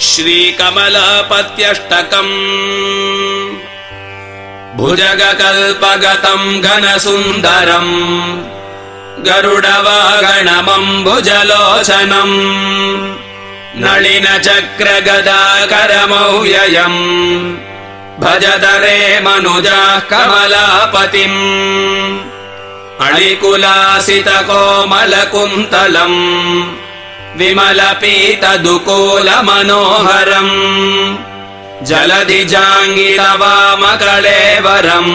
श्रीकमलपत्यष्टकम्। भुजगकल्पगतम् घनसुन्दरम्। गरुडवागणमम् भुजलोचनम् नलिनचक्रगदाकरमौययम् भजदरे मनुजाः कमलापतिम्। अणिकुलासितकोमलकुन्तलम् विमलपीतदुकूलमनोहरम् जलधिजाङ्गिलवामकलेवरम्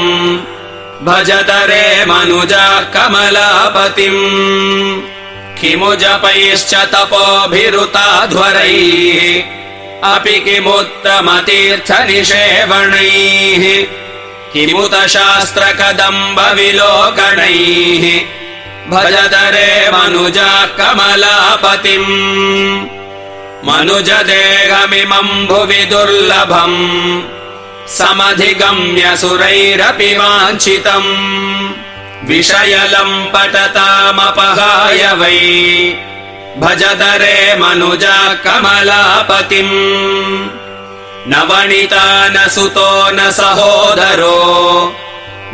भजतरे मनुजा कमलापतिम् किमु जपैश्च तपोभिरुताध्वरैः अपि किमुत्तमतीर्थनिषेवणैः किमुत शास्त्रकदम्बविलोकणैः भजतरे मनुजा कमलापतिम्। मनुजदेहमिमम् भुवि दुर्लभम्। समधिगम्य सुरैरपि वाञ्छितम्। विषयलम् पटतामपहाय वै। भजतरे मनुजा कमलापतिम्। न वणिता न सुतो न सहोदरो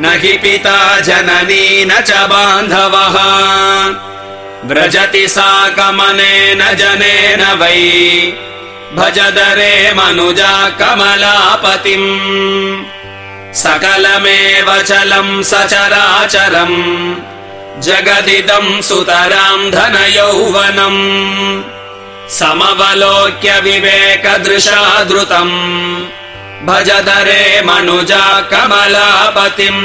न हि पिता जननी न च बान्धवः। व्रजति सा कमनेन जनेन वै। भजदरे मनुजा कमलापतिम्। सकलमेव चलम् सचराचरम्। जगदिदम् सुतराम् धनयौवनम्। समवलोक्य विवेकदृशा भजदरे मनुजा कमलापतिम्।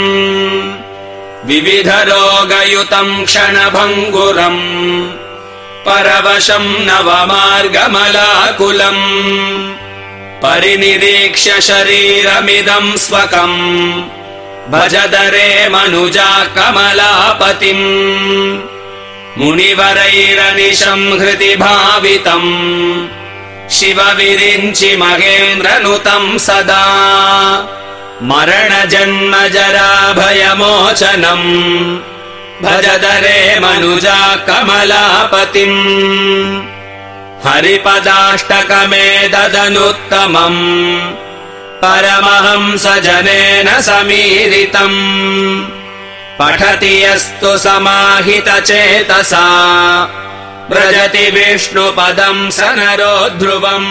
विविधरोगयुतम् क्षणभङ्गुरम्। परवशम् नवमार्गमलाकुलम्। परिनिरीक्ष्य शरीरमिदम् स्वकम्। भजदरे मनुजा कमलापतिम्। मुनिवरैरनिशम् हृदि भावितम् शिव विरिञ्चि महेन्द्रनुतम् सदा। मरणजन्म जरा भयमोचनम् भजदरे मनुजा कमलापतिम्। हरिपदाष्टकमे ददनुत्तमम्। परमहंस जनेन समीरितम्। पठति यस्तु समाहितचेतसा व्रजति विष्णुपदम् स नरो ध्रुवम्